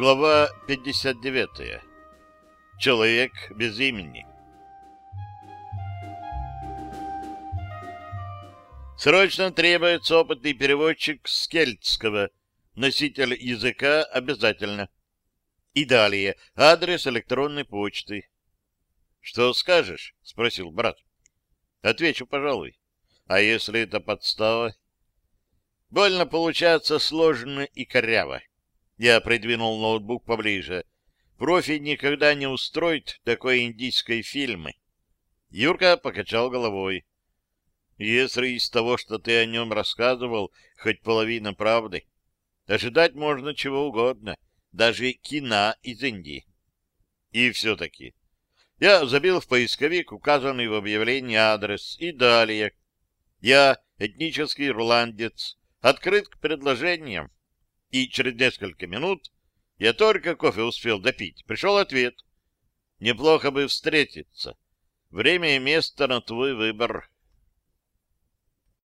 Глава 59. Человек без имени. Срочно требуется опытный переводчик с кельтского. Носитель языка обязательно. И далее адрес электронной почты. — Что скажешь? — спросил брат. — Отвечу, пожалуй. А если это подстава? Больно получается сложно и коряво. Я придвинул ноутбук поближе. Профи никогда не устроит такой индийской фильмы. Юрка покачал головой. Если из того, что ты о нем рассказывал, хоть половина правды, ожидать можно чего угодно, даже кино из Индии. И все-таки. Я забил в поисковик указанный в объявлении адрес и далее. Я этнический ирландец, открыт к предложениям и через несколько минут я только кофе успел допить. Пришел ответ. Неплохо бы встретиться. Время и место на твой выбор.